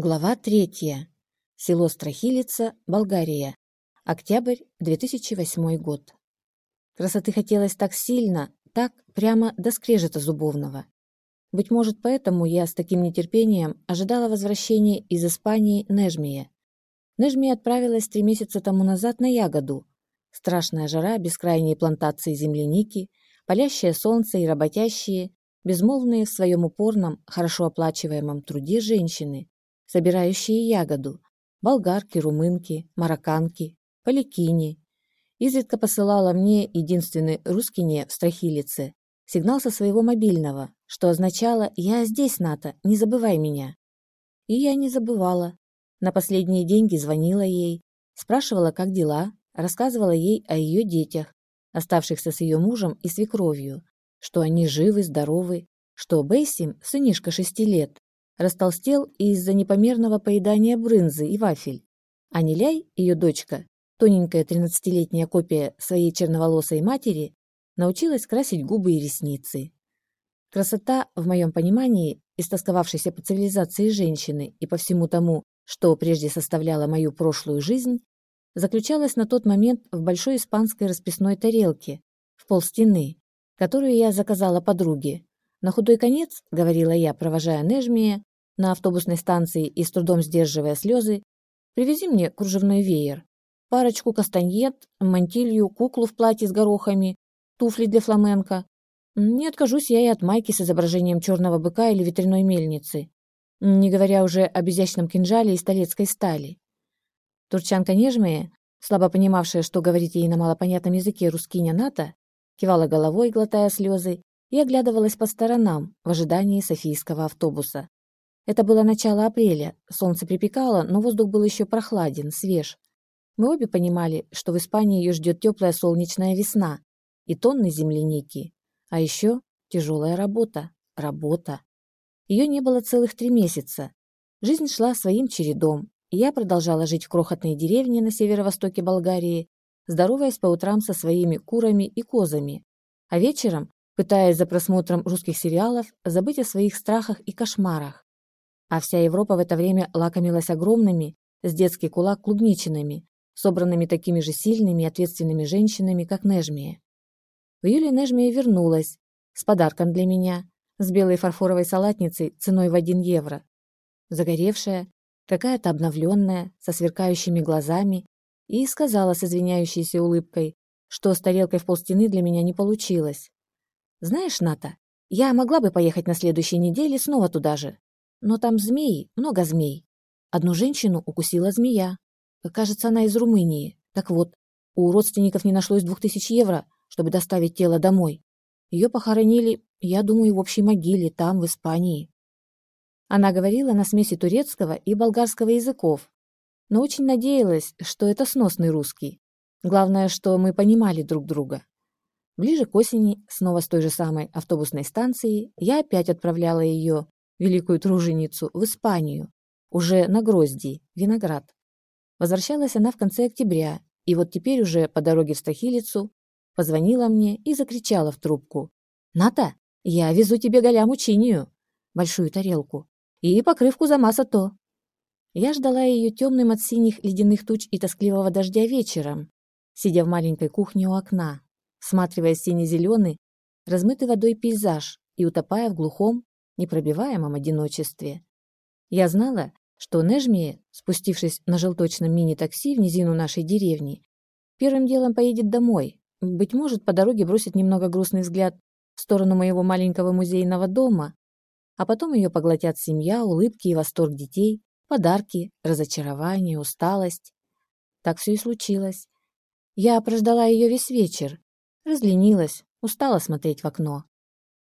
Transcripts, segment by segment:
Глава третья. Село Страхилица, Болгария. Октябрь 2008 год. Красоты хотелось так сильно, так прямо до скрежета зубовного. Быть может, поэтому я с таким нетерпением ожидала возвращения из Испании Нежмия. Нежмия отправилась три месяца тому назад на ягоду. Страшная жара, бескрайние плантации земляники, палящее солнце и работящие, безмолвные в своем упорном, хорошо оплачиваемом труде женщины, собирающие ягоду, болгарки, румынки, марокканки, поликини. Изредка посылала мне единственный русский в Страхилице сигнал со своего мобильного, что означало «Я здесь, Ната, не забывай меня». И я не забывала. На последние деньги звонила ей, спрашивала, как дела, рассказывала ей о ее детях, оставшихся с ее мужем и свекровью, что они живы, здоровы, что Бейсим, сынишка шести лет, растолстел из-за непомерного поедания брынзы и вафель. А Неляй, ее дочка, тоненькая тринадцатилетняя копия своей черноволосой матери, научилась красить губы и ресницы. Красота, в моем понимании, истосковавшейся по цивилизации женщины и по всему тому, что прежде составляло мою прошлую жизнь, заключалась на тот момент в большой испанской расписной тарелке, в полстены, которую я заказала подруге. На худой конец, говорила я, провожая Нежмия, на автобусной станции и с трудом сдерживая слезы, привези мне кружевной веер, парочку кастаньет, мантилью, куклу в платье с горохами, туфли для фламенко. Не откажусь я и от майки с изображением черного быка или ветряной мельницы, не говоря уже об изящном кинжале и столецкой стали. Турчанка нежмая, слабо понимавшая, что говорит ей на малопонятном языке рускиня НАТО, кивала головой, глотая слезы, и оглядывалась по сторонам в ожидании софийского автобуса. Это было начало апреля, солнце припекало, но воздух был еще прохладен, свеж. Мы обе понимали, что в Испании ее ждет теплая солнечная весна и тонны земляники. А еще тяжелая работа, работа. Ее не было целых три месяца. Жизнь шла своим чередом, и я продолжала жить в крохотной деревне на северо-востоке Болгарии, здороваясь по утрам со своими курами и козами, а вечером, пытаясь за просмотром русских сериалов забыть о своих страхах и кошмарах а вся Европа в это время лакомилась огромными, с детский кулак клубничинами, собранными такими же сильными и ответственными женщинами, как Нежмия. В июле Нежмия вернулась с подарком для меня, с белой фарфоровой салатницей ценой в один евро. Загоревшая, какая-то обновленная, со сверкающими глазами, и сказала с извиняющейся улыбкой, что с тарелкой в полстены для меня не получилось. «Знаешь, Ната, я могла бы поехать на следующей неделе снова туда же, но там змеи, много змей. Одну женщину укусила змея. Кажется, она из Румынии. Так вот, у родственников не нашлось двух тысяч евро, чтобы доставить тело домой. Ее похоронили, я думаю, в общей могиле, там, в Испании. Она говорила на смеси турецкого и болгарского языков, но очень надеялась, что это сносный русский. Главное, что мы понимали друг друга. Ближе к осени, снова с той же самой автобусной станции, я опять отправляла ее великую труженицу, в Испанию, уже на грозди, виноград. Возвращалась она в конце октября, и вот теперь уже по дороге в Стахилицу позвонила мне и закричала в трубку. «Ната, я везу тебе голям учинию, большую тарелку, и покрывку за то». Я ждала ее темным от синих ледяных туч и тоскливого дождя вечером, сидя в маленькой кухне у окна, всматривая сине-зеленый, размытый водой пейзаж и утопая в глухом, непробиваемом одиночестве. Я знала, что Нежми, спустившись на желточном мини-такси в низину нашей деревни, первым делом поедет домой, быть может, по дороге бросит немного грустный взгляд в сторону моего маленького музейного дома, а потом ее поглотят семья, улыбки и восторг детей, подарки, разочарование, усталость. Так все и случилось. Я прождала ее весь вечер, разленилась, устала смотреть в окно.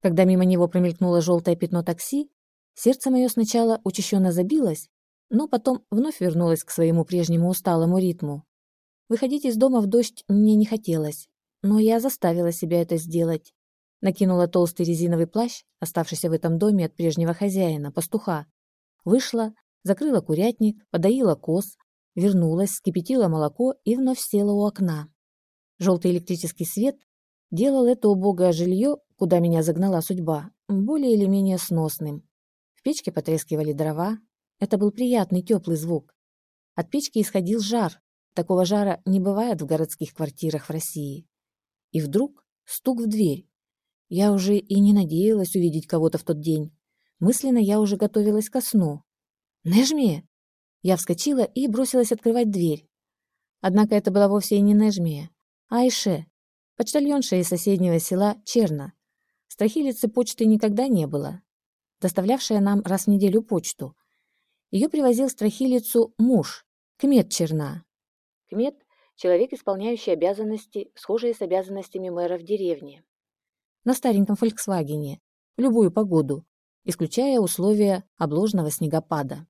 Когда мимо него промелькнуло желтое пятно такси, сердце мое сначала учащенно забилось, но потом вновь вернулось к своему прежнему усталому ритму. Выходить из дома в дождь мне не хотелось, но я заставила себя это сделать. Накинула толстый резиновый плащ, оставшийся в этом доме от прежнего хозяина, пастуха. Вышла, закрыла курятник, подоила коз, вернулась, скипятила молоко и вновь села у окна. Желтый электрический свет делал это убогое жилье куда меня загнала судьба, более или менее сносным. В печке потрескивали дрова, Это был приятный теплый звук. От печки исходил жар. Такого жара не бывает в городских квартирах в России. И вдруг стук в дверь. Я уже и не надеялась увидеть кого-то в тот день. Мысленно я уже готовилась ко сну. «Нежмия!» Я вскочила и бросилась открывать дверь. Однако это была вовсе и не Нежмия, а Айше, почтальонша из соседнего села Черна. Страхилицы почты никогда не было, доставлявшая нам раз в неделю почту. Ее привозил страхилицу муж, Кмет Черна. Кмет – человек, исполняющий обязанности, схожие с обязанностями мэра в деревне. На стареньком «Фольксвагене», в любую погоду, исключая условия обложенного снегопада.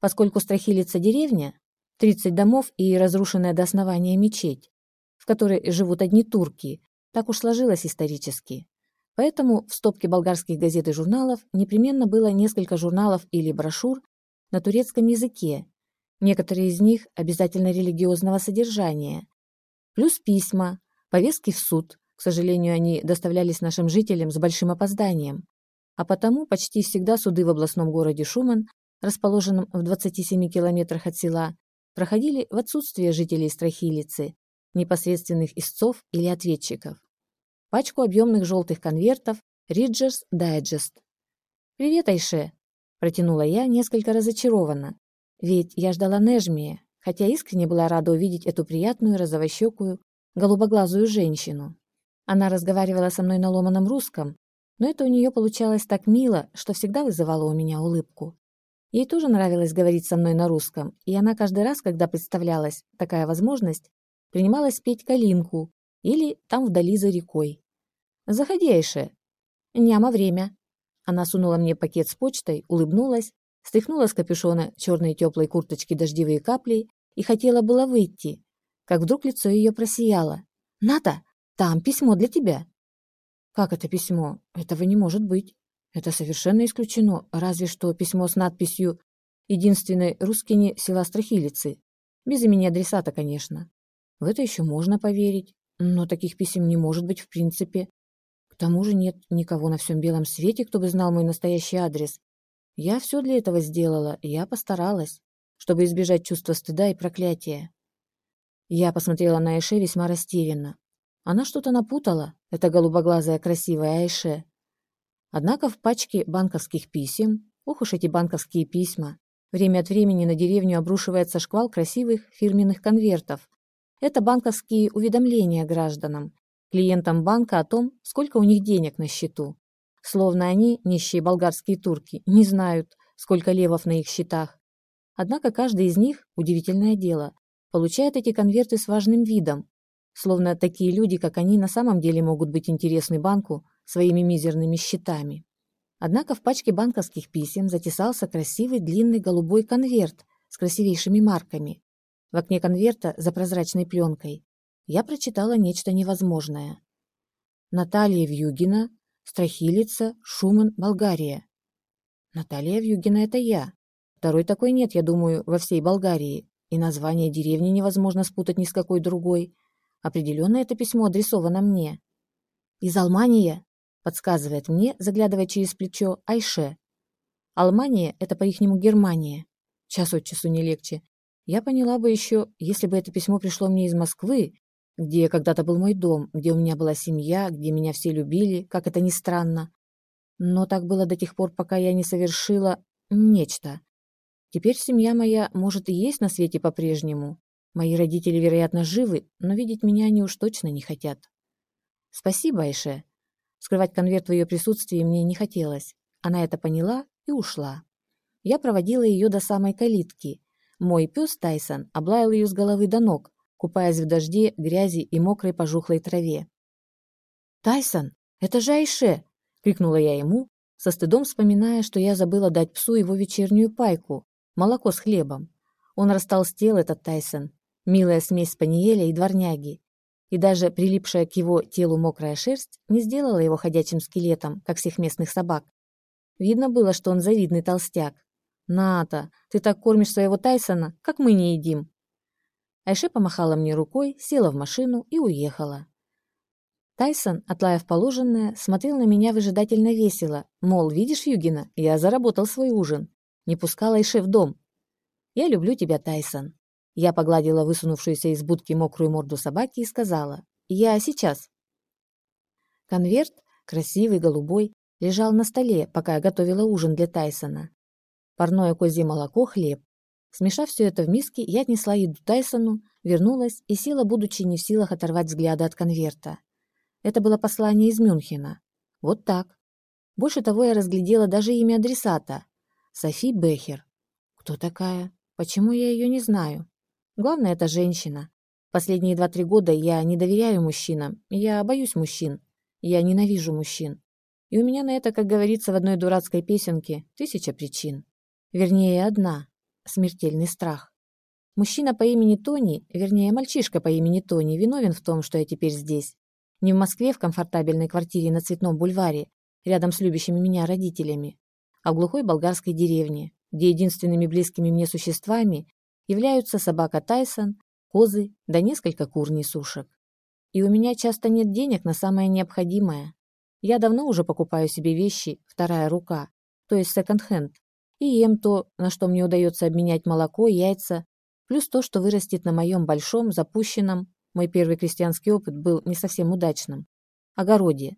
Поскольку Страхилица деревня, 30 домов и разрушенная до основания мечеть, в которой живут одни турки, так уж сложилось исторически. Поэтому в стопке болгарских газет и журналов непременно было несколько журналов или брошюр на турецком языке, некоторые из них обязательно религиозного содержания, плюс письма, повестки в суд, к сожалению, они доставлялись нашим жителям с большим опозданием, а потому почти всегда суды в областном городе Шуман, расположенном в 27 километрах от села, проходили в отсутствие жителей Страхилицы, непосредственных истцов или ответчиков. Пачку объемных желтых конвертов Риджерс Дайджест. «Привет, Айше!» – протянула я несколько разочарованно, ведь я ждала Нежмия, хотя искренне была рада увидеть эту приятную розовощекую, голубоглазую женщину. Она разговаривала со мной на ломаном русском, но это у нее получалось так мило, что всегда вызывало у меня улыбку. Ей тоже нравилось говорить со мной на русском, и она каждый раз, когда представлялась такая возможность, принималась петь калинку или там вдали за рекой. «Заходи, Айше!» «Няма время!» Она сунула мне пакет с почтой, улыбнулась, стряхнула с капюшона черные теплые курточки дождевые капли и хотела было выйти, как вдруг лицо ее просияло. «Ната, там письмо для тебя!» «Как это письмо? Этого не может быть!» Это совершенно исключено, разве что письмо с надписью «Единственной русскине села Страхилицы». Без имени адресата, конечно. В это еще можно поверить, но таких писем не может быть в принципе. К тому же нет никого на всем белом свете, кто бы знал мой настоящий адрес. Я все для этого сделала, я постаралась, чтобы избежать чувства стыда и проклятия. Я посмотрела на Айше весьма растерянно. Она что-то напутала, эта голубоглазая красивая Айше. Однако в пачке банковских писем, ох уж эти банковские письма, время от времени на деревню обрушивается шквал красивых фирменных конвертов. Это банковские уведомления гражданам, клиентам банка о том, сколько у них денег на счету. Словно они, нищие болгарские турки, не знают, сколько левов на их счетах. Однако каждый из них, удивительное дело, получает эти конверты с важным видом, словно такие люди, как они, на самом деле могут быть интересны банку, своими мизерными счетами. Однако в пачке банковских писем затесался красивый длинный голубой конверт с красивейшими марками. В окне конверта за прозрачной пленкой я прочитала нечто невозможное. Наталья Вьюгина, Страхилица, Шуман, Болгария. Наталья Вьюгина – это я. Второй такой нет, я думаю, во всей Болгарии. И название деревни невозможно спутать ни с какой другой. Определенно это письмо адресовано мне. Из Алмания подсказывает мне, заглядывая через плечо, Айше. Алмания – это по-ихнему Германия. Час от часу не легче. Я поняла бы еще, если бы это письмо пришло мне из Москвы, где когда-то был мой дом, где у меня была семья, где меня все любили, как это ни странно. Но так было до тех пор, пока я не совершила нечто. Теперь семья моя, может, и есть на свете по-прежнему. Мои родители, вероятно, живы, но видеть меня они уж точно не хотят. Спасибо, Айше. Скрывать конверт в ее присутствии мне не хотелось. Она это поняла и ушла. Я проводила ее до самой калитки. Мой пес Тайсон облаял ее с головы до ног, купаясь в дожде, грязи и мокрой пожухлой траве. «Тайсон, это же Айше!» — крикнула я ему, со стыдом вспоминая, что я забыла дать псу его вечернюю пайку, молоко с хлебом. Он растолстел, этот Тайсон, милая смесь спаниеля и дворняги, и даже прилипшая к его телу мокрая шерсть не сделала его ходячим скелетом, как всех местных собак. Видно было, что он завидный толстяк. «Ната, ты так кормишь своего Тайсона, как мы не едим!» Айше помахала мне рукой, села в машину и уехала. Тайсон, отлаяв положенное, смотрел на меня выжидательно весело, мол, видишь, Югина, я заработал свой ужин. Не пускала Ише в дом. Я люблю тебя, Тайсон. Я погладила высунувшуюся из будки мокрую морду собаки и сказала. Я сейчас. Конверт, красивый, голубой, лежал на столе, пока я готовила ужин для Тайсона. Парное козье молоко, хлеб. Смешав все это в миске, я отнесла еду Тайсону, вернулась и села, будучи не в силах оторвать взгляда от конверта. Это было послание из Мюнхена. Вот так. Больше того, я разглядела даже имя адресата. Софи Бехер. Кто такая? Почему я ее не знаю? Главное, это женщина. Последние два-три года я не доверяю мужчинам. Я боюсь мужчин. Я ненавижу мужчин. И у меня на это, как говорится в одной дурацкой песенке, тысяча причин. Вернее, одна. Смертельный страх. Мужчина по имени Тони, вернее, мальчишка по имени Тони, виновен в том, что я теперь здесь. Не в Москве в комфортабельной квартире на Цветном бульваре, рядом с любящими меня родителями, а в глухой болгарской деревне, где единственными близкими мне существами являются собака Тайсон, козы да несколько кур-несушек. И у меня часто нет денег на самое необходимое. Я давно уже покупаю себе вещи «вторая рука», то есть секонд-хенд, и ем то, на что мне удается обменять молоко, яйца, плюс то, что вырастет на моем большом, запущенном, мой первый крестьянский опыт был не совсем удачным, огороде.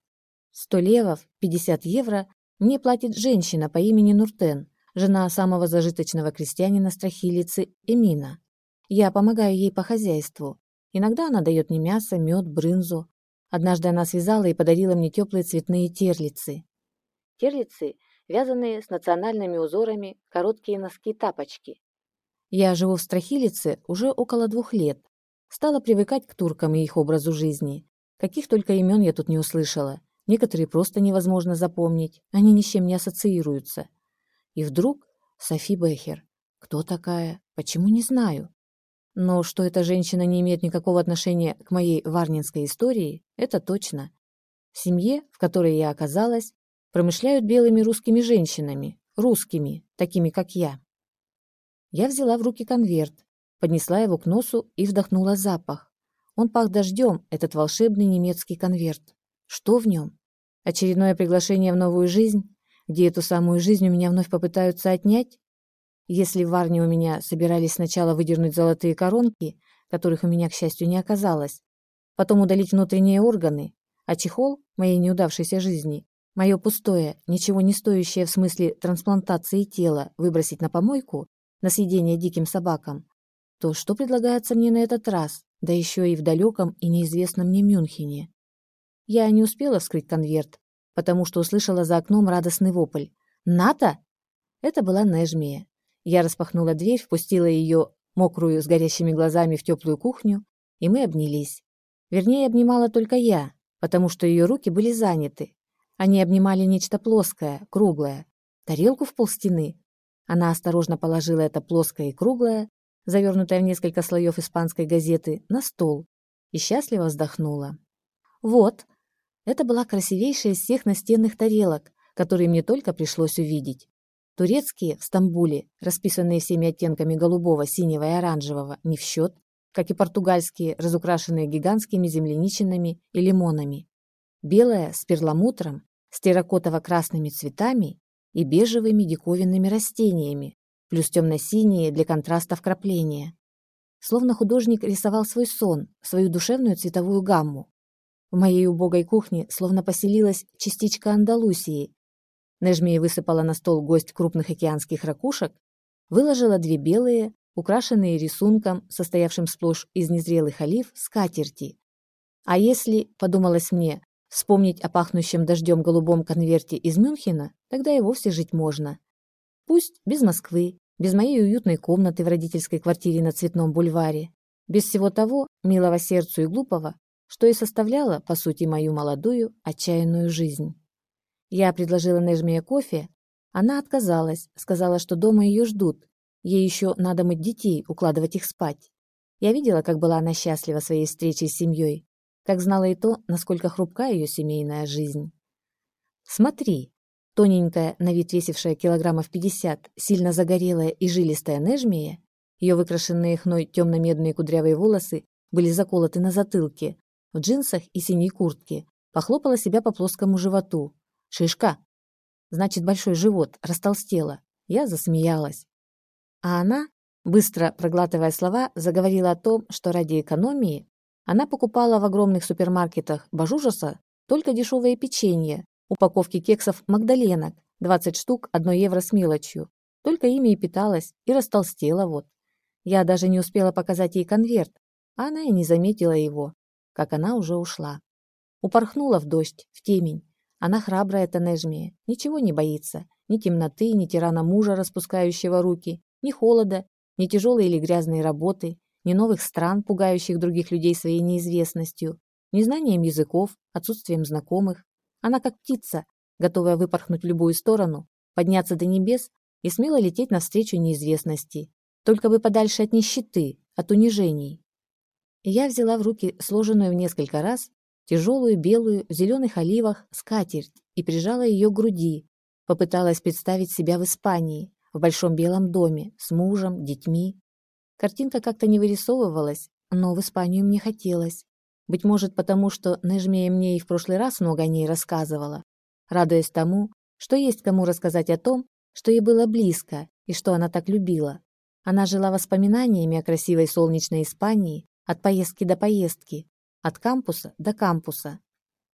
100 левов, 50 евро мне платит женщина по имени Нуртен, жена самого зажиточного крестьянина Страхилицы Эмина. Я помогаю ей по хозяйству. Иногда она дает мне мясо, мед, брынзу. Однажды она связала и подарила мне теплые цветные терлицы. Терлицы – вязаные с национальными узорами короткие носки-тапочки. Я живу в Страхилице уже около двух лет. Стала привыкать к туркам и их образу жизни. Каких только имен я тут не услышала. Некоторые просто невозможно запомнить, они ни с чем не ассоциируются. И вдруг Софи Бехер. Кто такая? Почему не знаю? Но что эта женщина не имеет никакого отношения к моей варнинской истории, это точно. В семье, в которой я оказалась, промышляют белыми русскими женщинами, русскими, такими как я. Я взяла в руки конверт, поднесла его к носу и вдохнула запах. Он пах дождем, этот волшебный немецкий конверт. Что в нем? Очередное приглашение в новую жизнь, где эту самую жизнь у меня вновь попытаются отнять? Если в Варне у меня собирались сначала выдернуть золотые коронки, которых у меня, к счастью, не оказалось, потом удалить внутренние органы, а чехол моей неудавшейся жизни, мое пустое, ничего не стоящее в смысле трансплантации тела выбросить на помойку, на съедение диким собакам, то что предлагается мне на этот раз, да еще и в далеком и неизвестном мне Мюнхене? Я не успела вскрыть конверт, потому что услышала за окном радостный вопль. «Ната?» Это была Нежмия. Я распахнула дверь, впустила ее, мокрую, с горящими глазами, в теплую кухню, и мы обнялись. Вернее, обнимала только я, потому что ее руки были заняты. Они обнимали нечто плоское, круглое, тарелку в полстены. Она осторожно положила это плоское и круглое, завернутое в несколько слоев испанской газеты, на стол и счастливо вздохнула. «Вот», это была красивейшая из всех настенных тарелок, которые мне только пришлось увидеть. Турецкие в Стамбуле, расписанные всеми оттенками голубого, синего и оранжевого, не в счет, как и португальские, разукрашенные гигантскими земляничинами и лимонами. Белая с перламутром, с терракотово-красными цветами и бежевыми диковинными растениями, плюс темно-синие для контраста вкрапления. Словно художник рисовал свой сон, свою душевную цветовую гамму. В моей убогой кухне словно поселилась частичка Андалусии, Нежмия высыпала на стол гость крупных океанских ракушек, выложила две белые, украшенные рисунком, состоявшим сплошь из незрелых олив, скатерти. А если, подумалось мне, вспомнить о пахнущем дождем голубом конверте из Мюнхена, тогда и вовсе жить можно. Пусть без Москвы, без моей уютной комнаты в родительской квартире на Цветном бульваре, без всего того, милого сердцу и глупого, что и составляло, по сути, мою молодую, отчаянную жизнь. Я предложила Нежмия кофе. Она отказалась, сказала, что дома ее ждут. Ей еще надо мыть детей, укладывать их спать. Я видела, как была она счастлива своей встречей с семьей, как знала и то, насколько хрупка ее семейная жизнь. «Смотри!» Тоненькая, на вид весившая килограммов пятьдесят, сильно загорелая и жилистая Нежмия, ее выкрашенные хной темно-медные кудрявые волосы были заколоты на затылке, в джинсах и синей куртке, похлопала себя по плоскому животу, Шишка. Значит, большой живот, растолстела. Я засмеялась. А она, быстро проглатывая слова, заговорила о том, что ради экономии она покупала в огромных супермаркетах Бажужаса только дешевое печенье, упаковки кексов «Магдаленок», 20 штук, 1 евро с мелочью. Только ими и питалась, и растолстела вот. Я даже не успела показать ей конверт, а она и не заметила его, как она уже ушла. Упорхнула в дождь, в темень. Она храбрая, эта Нежмия, ничего не боится. Ни темноты, ни тирана мужа, распускающего руки, ни холода, ни тяжелой или грязной работы, ни новых стран, пугающих других людей своей неизвестностью, ни знанием языков, отсутствием знакомых. Она как птица, готовая выпорхнуть в любую сторону, подняться до небес и смело лететь навстречу неизвестности, только бы подальше от нищеты, от унижений. Я взяла в руки сложенную в несколько раз тяжелую белую в зеленых оливах скатерть и прижала ее к груди, попыталась представить себя в Испании, в большом белом доме, с мужем, детьми. Картинка как-то не вырисовывалась, но в Испанию мне хотелось. Быть может, потому что Нежмея мне и в прошлый раз много о ней рассказывала, радуясь тому, что есть кому рассказать о том, что ей было близко и что она так любила. Она жила воспоминаниями о красивой солнечной Испании от поездки до поездки, от кампуса до кампуса.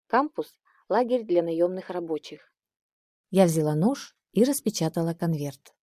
Кампус – лагерь для наемных рабочих. Я взяла нож и распечатала конверт.